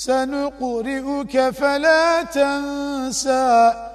سنقرئك فلا تنسى.